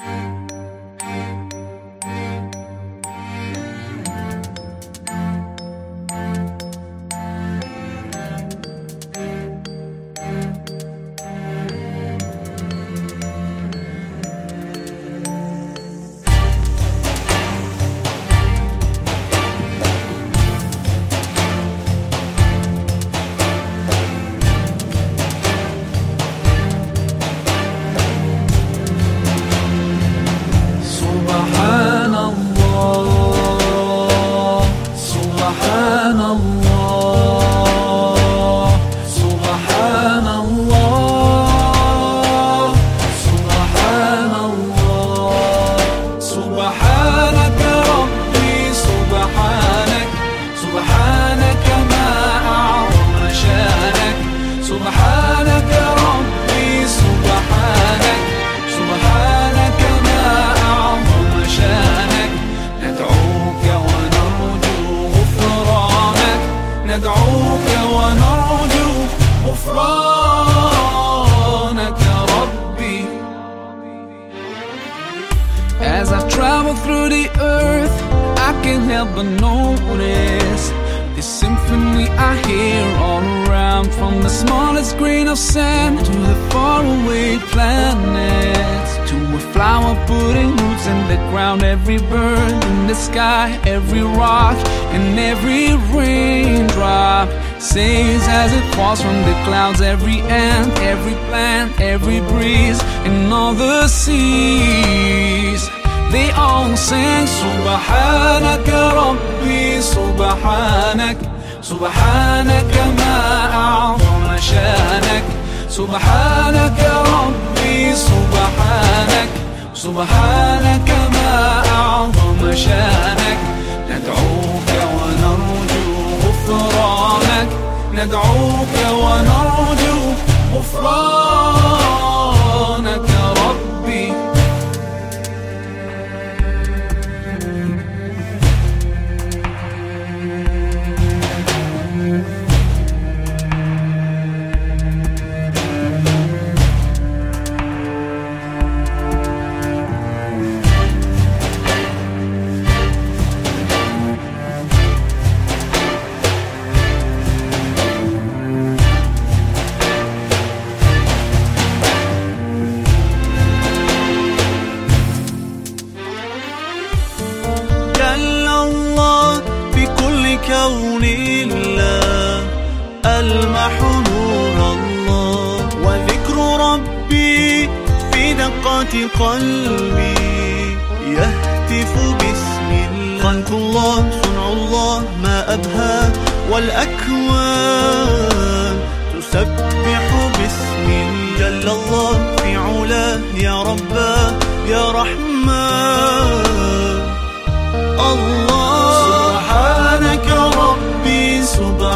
سبحان سبحان الله. سبحان الله. سبحان الله. سبحانك earth, I can't help but notice the symphony I hear all around, from the smallest grain of sand to the faraway planets, to a flower putting roots in the ground, every bird in the sky, every rock, and every raindrop sings as it falls from the clouds, every ant, every plant, every breeze, and all the seas. All sing سبحانك ربي سبحانك سبحانك ما أعظم شأنك سبحانك ربي سبحانك سبحانك ما أعظم شأنك. ندعوك ونرجو غفرانك ندعوك ونرجو غفرانك. كون الله ألمح نور الله. وذكر ربي في دقات قلبي يهتف باسم الله. خلق الله صنع الله ما أبهى. والأكوان تسبح باسم جل الله في علاه يا رباه يا رحمن. الله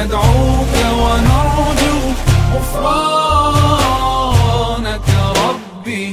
ندعوك ونرجو غفرانك ربي.